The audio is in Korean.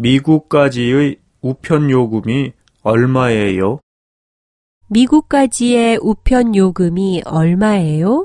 미국까지의 우편 요금이 얼마예요? 미국까지의 우편 요금이 얼마예요?